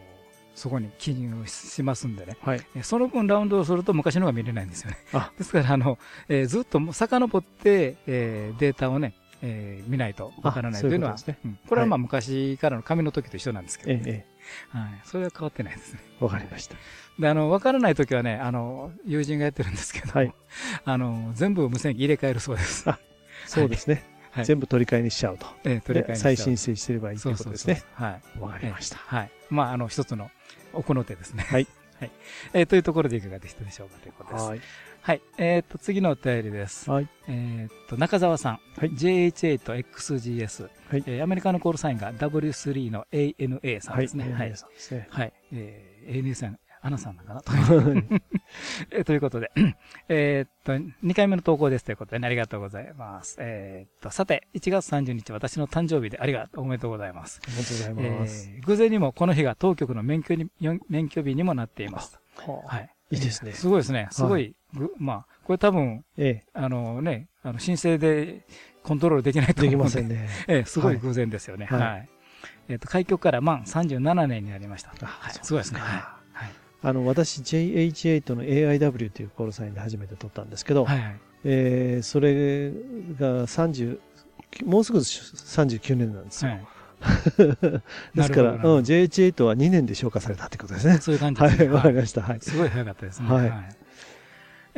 そこに記入しますんでね。はい。えその分ラウンドをすると昔のが見れないんですよね。あ [laughs] ですから、あの、えーずっと遡って、えーデータをね、えー見ないとわからないというのは、ねうんこれはまあ昔からの紙の時と一緒なんですけど、えねえ、えはい。それは変わってないですね。え、わかりました。で、あの、わからない時はね、あの、友人がやってるんですけど、はい [laughs] あの、全部無線機入れ替えるそうです。あそうですね。はい全部取り替えにしちゃうと。えー取り替えでにしちゃう再申請してればいいとそいううことですね。そうそうそう。はい。わかりました。えーはい。まあ、あの、一つの奥の手ですね。はい。[laughs] はい。えーというところでいかがでしたでしょうかということです。はい。はい。えっ、と、次のお便りです。はい。えっ、と、中澤さん。はい JH8 と XGS。はいえーアメリカのコールサインが W3 の ANA さんですね。は。はい。はい。えー ANA さん、アナさんなのかな？と [laughs] えーということで、[coughs] えっと、2回目の投稿ですということで、ね、ありがとうございます。えっと、さて、1月30日、私の誕生日でありがとう、おめでとうございます。ありがとうございます。えー偶然にもこの日が当局の免許に、よ免許日にもなっています。はあはい。いいですねすごいですね。すごい、ぐまあ、これ多分、えあのね、あの申請でコントロールできないえ、できと思うんで。ませんね。[laughs] ええ、すごい偶然ですよね。はいはい。えっ、と、開局から満37年になりました。あはい。すごいですね。かはい。はい。あの、私 JH8 の AIW というコールサインで初めて取ったんですけど、はいはい。えーそれが30、もうすぐ39年なんですよ。はい [laughs] ですから、うん、なるほどなるほど JH8 は2年で消化されたってことですね。そういう感じですね。はい、わかりました。はい。すごい早かったですね。はい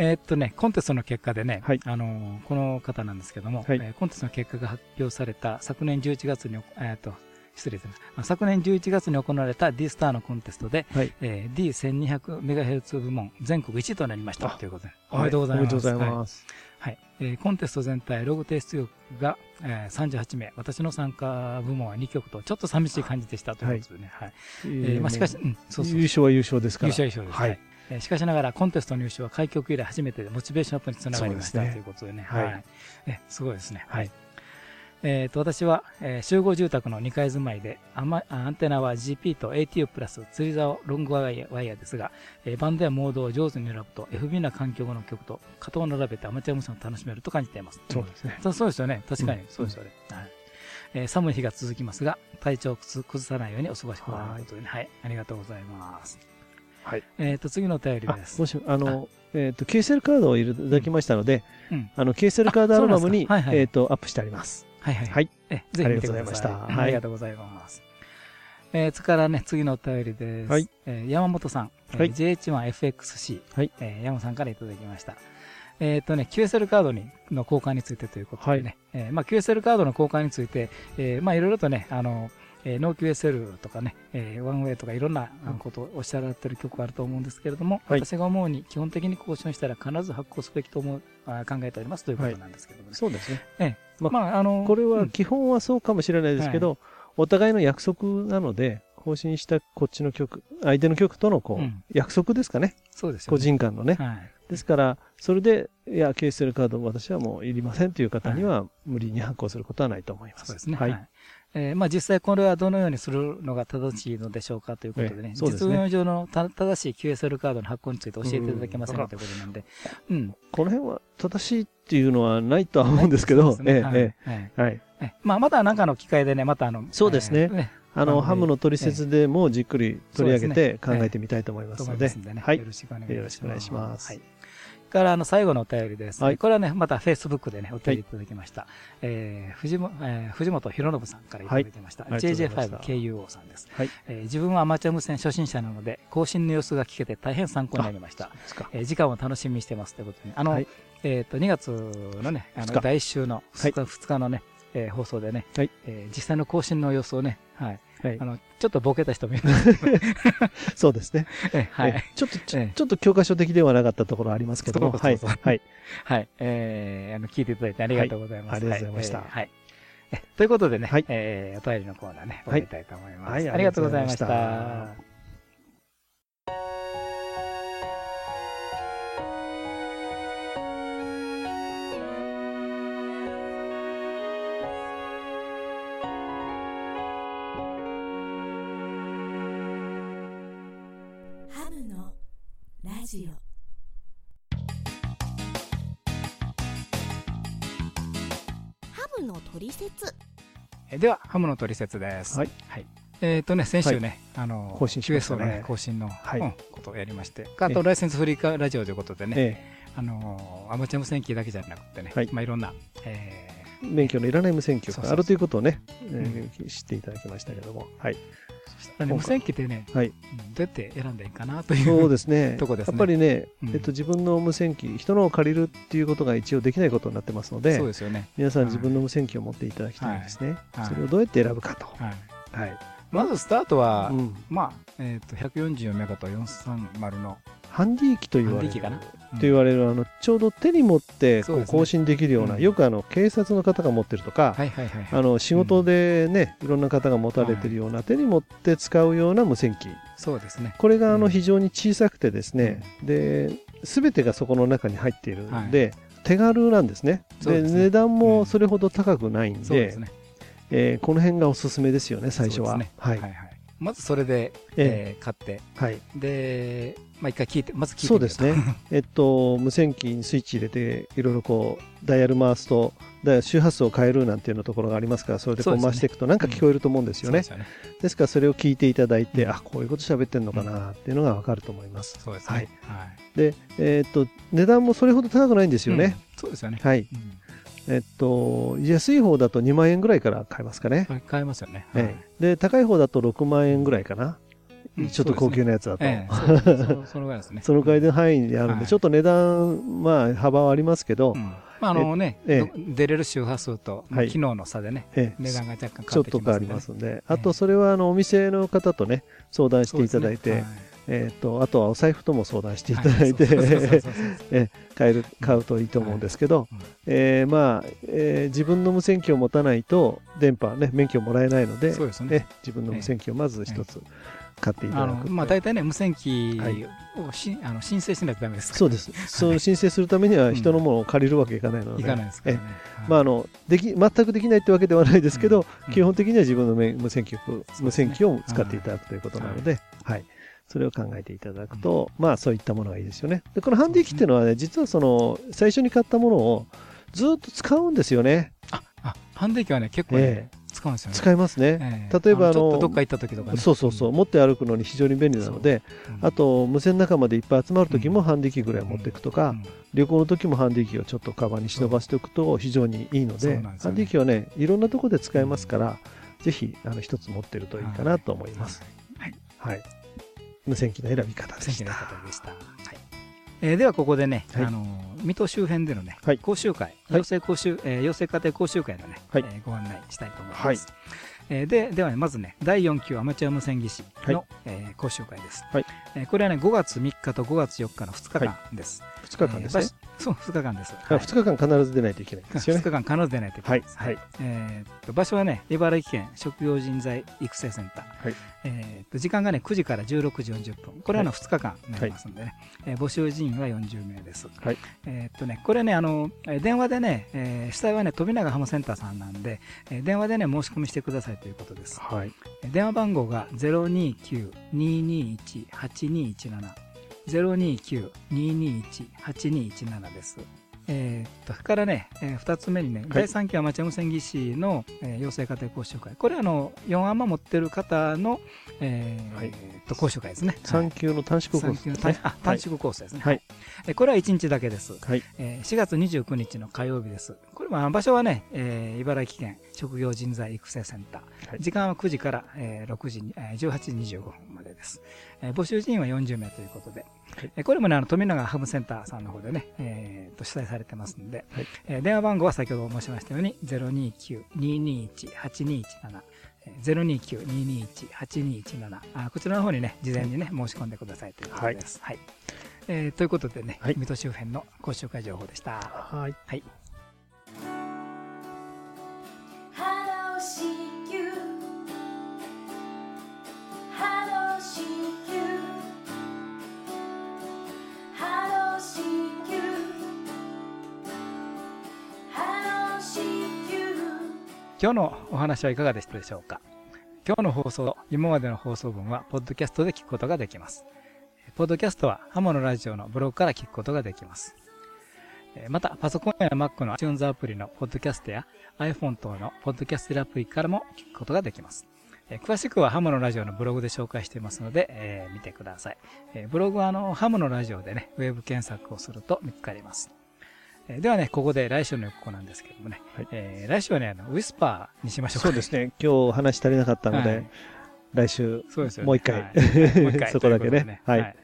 えーっとね、コンテストの結果でね、はい。あのーこの方なんですけども、はい。えーコンテストの結果が発表された昨年11月に、えーっと、失礼しましたあ昨年11月に行われた D スターのコンテストで、はい。えー D1200MHz 部門全国1位となりました。あ。ということで、おめでとうございます。おめでとうございます。はい。えーコンテスト全体ログ提出力が、えー38名、私の参加部門は2曲と、ちょっと寂しい感じでしたということでね。はい。えーまあ、しかし、うん、そうそう優勝は優勝ですから。優勝優勝です。はい。はいえーしかしながら、コンテストの優勝は開局以来初めてで、モチベーションアップにつながりました、ということでね。はいはい。えすごいですね。はいはい。えっと、私は、えー集合住宅の2階住まいで、アマあアンテナは GP と ATU プラス釣り竿ロングワイヤーですが、えーバンドやモードを上手に選ぶと、FB な環境の曲と型を並べてアマチュア無線を楽しめると感じています。そうですね。そうですよね。確かにうんそうですよね。はいえー寒い日が続きますが、体調を崩さないようにお過ごしくださいということでね。はい。ありがとうございます。はい。えっと、次のお便りあです。もし、あの、えっ、と、KSL カードをいただきましたので、うんあの、KSL カードアルバムに、えっ、と、アップしてあります。はいはい。はい。え、ぜひ。ありがとうございましたはいありがとうございます。えー、それからね、次のお便りです。はいえー山本さん。えーはい JH1FXC。はいえー山本さんからいただきました。えっ、とね、QSL カードにの交換についてということでね、えーまあ、QSL カードの交換について、えーまあ、いろいろとね、あの、えー、ノー QSL とかね、えーワンウェイとかいろんなことをおっしゃられてる曲があると思うんですけれども、はい私が思うに基本的に更新したら必ず発行すべきと思う、あ考えておりますということなんですけどもね。そうですね。ええまあまあ、あの、これはうん基本はそうかもしれないですけど、お互いの約束なので、更新したこっちの曲、相手の曲とのこう、うん約束ですかね。そうですよ、個ね。人間のね。はい。ですから、それで、いや、KSL カード私はもういりませんという方には、無理に発行することはないと思います。そうですね。ははいい。えーまあ実際これはどのようにするのが正しいのでしょうかということでね、ですね。実運用上のた正しい QSL カードの発行について教えていただけませんかうんということなんで、うん。この辺は正しいっていうのはないとは思うんですけど、ええはい。まあまかの機会でね、またあの、そうですね。えーあの、あのハムの取説でもじっくり取り上げて考えてみたいと思いまとすのではい。よ。ろしくお願いします。よろしくお願いします。はい。からあの最後のお便りです、はい。これはね、また Facebook でね、お便りいただきました。えー藤もえー藤本博信さんからいただきました。はい。ありがとうございました。JJ5KUO さんです、はい。えー自分はアマチュア無線初心者なので、更新の様子が聞けて大変参考になりました。えー時間を楽しみにしてますということで、あの、はい。えっ、と、2月のね、あの、第1週のはい。2日,、二日のね、えー放送でね、はい。えー実際の更新の様子をね、はい。はいあ。の、ちょっとボケた人もいますけど、[laughs] そうですね。えーはい。えちょっと、ちょええちょっと教科書的ではなかったところありますけども、はい。はい。はい。えー、あの、聞いていただいてありがとうございます。はいありがとうございましたはい。ということでね、はいえー、お便りのコーナーね、終はいわりたいと思います。はいありがとうございました。では、ハムの取説です。はい。えっ、とね、先週ね、あの、更新しました QS ね更新の、はい。うんことをやりまして、あと、ライセンスフリーカラジオということでね、えあのーアマチュア無線機だけじゃなくてね、はい。まあいろんな、ええ免許のいらない無線機があるということをね、えー知っていただきましたけども。はい。無線機ってね、はい。うんどうやって選んだらいいかなという。そうですね。[laughs] とこですねやっぱりね、うんえっと、自分の無線機、人のを借りるっていうことが一応できないことになってますので、そうですよね。皆さん自分の無線機を持っていただきたいんですね。はいそれをどうやって選ぶかと。はい。はい。まずスタートは、うんまあ、えっ、と、144メガと430の、ハンディ機と言われる。ハンディ機かな？と言われるあのちょうど手に持ってこう更新できるような、うん。よくあの警察の方が持ってるとか、はいはいはいはい。あの仕事でね、いろんな方が持たれてるような、手に持って使うような無線機。そうですね。これがあうん。の非常に小さくてですね、で全てがそこの中に入っているので、手軽なんですね。でね。値段うん。もそれほど高くないんで,、ですね。えーこの辺がおすすめですよね最初は、ね。はい、はいはい。まずそれで、ええー買って、はい、で、まあ一回聞いて、まず聞いてそうですね。[laughs] えっと、無線機にスイッチ入れて、いろいろこう、ダイヤル回すと、ダイヤ周波数を変えるなんていうようなところがありますから、それでこそう回していくと、なんか聞こえると思うんですよね。ですよね。ですから、それを聞いていただいて、うんあ、こういうこと喋ってんのかなっていうのがわかると思います。そうですね。はいはい。で、えっと、値段もそれほど高くないんですよね。うんそうですよね。はい。うんえっと、安い方だと2万円ぐらいから買えますかね。買えますよね。ええ。で、高い方だと6万円ぐらいかな。うん。ちょっと高級なやつだと。ええ。そのぐらいですね。そのぐらいの範囲であるんで、はい。ちょっと値段、まあ、幅はありますけど、うん。まああのね、ええ。ど出れる周波数と、機能の差でね、ええ。値段が若干ち変わってょっと変わりきますんで。あとそれはあのお店の方とね、相談していただいて、えっと、あとはお財布とも相談していただいて、買える、買うといいと思うんですけど、うんえーまあ、えー自分の無線機を持たないと、電波ね、免許もらえないので、そうですね。え自分の無線機をまず一つ買っていただく。まあ大体ね、無線機はい。をし、あの申請しないとダメですそうです。そう申請するためには人のものを借りるわけいかないので、いかないですからね。まあ、あのでき全くできないってわけではないですけど、うん。基本的には自分のめ無線機を、無線機を使っていただくということなので、はいそれを考えていただくと、まあそういったものがいいですよね。でこのハンディ機っていうのはね、実はその最初に買ったものをずっと使うんですよね。あ、あ、ハンデ機はね、結構ね、え使うんですよね。使いますね。ええ例えばあのどっか行った時とかね。そうそうそう、持って歩くのに非常に便利なので、うんあと無線仲間でいっぱい集まる時もうんハンディ機ぐらい持っていくとか、うん旅行の時もハンディ機をちょっとカバンに忍ばしておくと非常にいいので、ハンディ機はね、いろんなところで使えますから、ぜひあの一つ持ってるといいかなと思います。はい。はい。無線機の選び方でした。はい。えーではここでね、はい。あのー水戸周辺でのね、はい。講習会、はい。養成講習、えー養成家庭講習会のね、はい。えーご案内したいと思います。はい。えーでではね、まずね、第4級アマチュア無線技師の、はい。えー講習会です、はい。えーこれはね、5月3日と5月4日の2日間です。2日間ですねそう、2日間です。あ2日間必ず出ないといけないんですよね。2日間必ず出ないといけないです。はいはいえーっと場所はね、茨城県職業人材育成センター。はいえーっと時間がね、9時から16時40分。これはの2日間になりますのでね、えー募集人員は40名です。はいえーっとね、これね、あの、えー電話でね、えー主催はね、富永ハムセンターさんなんで、えー電話でね、申し込みしてくださいということです。はい。えー電話番号が029-221-8217。029-221-8217です。えーっと、からね、え2つ目にね、第3期アマチュア無線技師の、えー養成家庭講習会。これはあの、4アマ持ってる方の、えーはいと講習会ですね。3級の短縮コース三級のですね。短あ短縮コースですね。はいえーこれは1日だけです。はい。えー4月29日の火曜日です。これは場所はね、えー茨城県職業人材育成センター。はい時間は9時から、えー6時に、えー18時25分までです。えー募集人員は40名ということで、えーこれもね、あの富永ハムセンターさんの方でね、えーと主催されてますので、はいえー電話番号は先ほど申しましたように、029-221-8217。えー029-221-8217あこちらの方にね、事前にね、申し込んでくださいということです。はい。えーということでね、はい水戸周辺の講習会情報でした。はい。はい。今日のお話はいかがでしたでしょうか？今日の放送、今までの放送分は、ポッドキャストで聞くことができます。ポッドキャストは、ハモのラジオのブログから聞くことができます。また、パソコンや Mac の iTunes アプリのポッドキャストや iPhone 等のポッドキャストアプリからも聞くことができます。詳しくはハムのラジオのブログで紹介していますので、えー見てください。ブログはあのハムのラジオでね、ウェブ検索をすると見つかります。えーではね、ここで来週の予告なんですけどもね、はいえー来週はね、あのウィスパーにしましょうか。そうですね。今日話足りなかったので、はい来週、そうですよね。もう一回はいもう一回 [laughs] そこだけねというとではい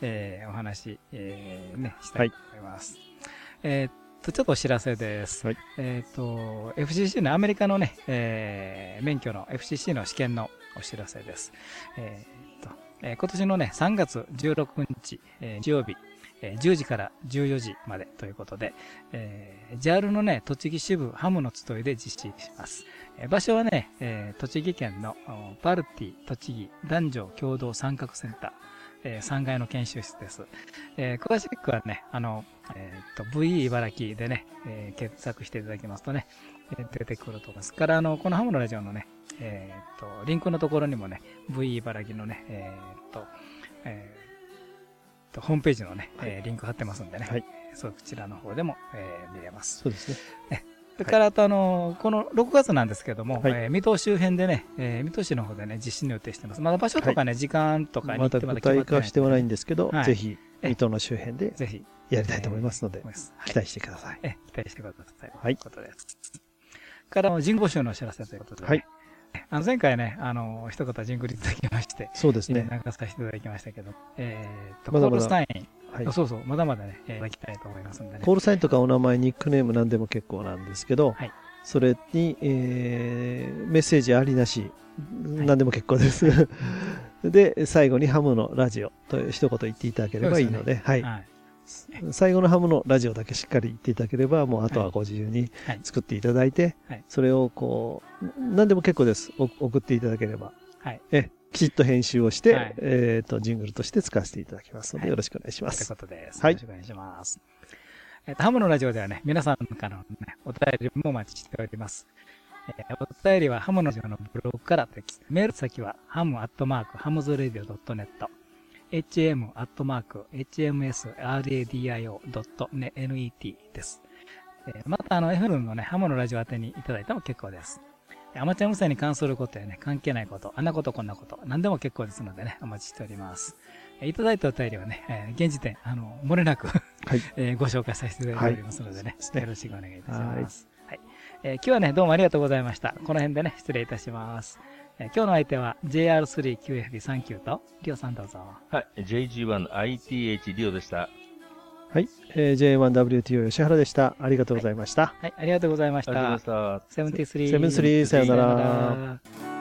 えーお話、えーね、したいと思います。えーっと、ちょっとお知らせです。はいえーっと、FCC のアメリカのね、えー免許の FCC の試験のお知らせです。えーっと、えー今年のね、3月16日、えー日曜日、えー10時から14時までということで、えー JAL のね、栃木支部ハムの集いで実施します。え場所はね、えー栃木県のパルティ栃木男女共同参画センター、えー3階の研修室です。えー詳しくはね、あの、えーっと、VE 茨城でね、えー検索していただきますとね、えー出てくると思います。から、あの、このハムのラジオのね、えーっと、リンクのところにもね、VE 茨城のね、えっと、えと、ホームページのね、えーリンク貼ってますんでね、はい。そう、こちらの方でも、えー見れます。そうですね。それから、あと、あの、この6月なんですけども、はい。えー水戸周辺でね、えー水戸市の方でね、実施の予定してます。まだ場所とかね、時間とかにまた具体化してはないんですけど、はい。ぜひ、え水戸の周辺でぜひ、やりたいと思いますので、期待してください。え、期待してください。はい。ということです。から、人募集のお知らせということで、ね、はいあの前回ね、あの、一言ジングルいただきまして、そうですね。流させていただきましたけど、えーっと、まだまだコールスタイン、はいあ。そうそう、まだまだね、えーいただきたいと思いますんでね。コールサインとかお名前、ニックネーム何でも結構なんですけど、はいそれに、えーメッセージありなし、何でも結構です。[laughs] で、最後にハムのラジオという一言言っていただければいいので、はい。はい。最後のハムのラジオだけしっかり言っていただければ、もうあとはご自由にはい作っていただいて、はいそれをこう、何でも結構です。お送っていただければ。はい。え、きちっと編集をして、はいえっ、と、ジングルとして使わせていただきますので、はいよろしくお願いしまというす。ことです。はいよろしくお願いします。えっと、ハムのラジオではね、皆さんからのね、お便りもお待ちしております。えーお便りはハムのラジオのブログからメール先はハムアットマークハムズレディオ .net hm アットマーク hmsradio.net です。えーまた、あの、FM のね、ハムのラジオ宛てにいただいても結構です。アマチュア無線に関することやね、関係ないこと、あんなことこんなこと、何でも結構ですのでね、お待ちしております。えーいただいたお便りはね、えー現時点、あの、漏れなく、はい。[laughs] えーご紹介させていただいておりますのでね、そうですねよろしくお願いいたします。はい。えー今日はね、どうもありがとうございました。この辺でね、失礼いたします。えー今日の相手は JR3QFB39 と、リオさんどうぞ。はい。JG1ITH リオでした。はい。えー J1WTO 吉原でした。ありがとうございました。はい、ありがとうございましありがとうごた。ざいました。セブンティスリー。セブンスリーさよなら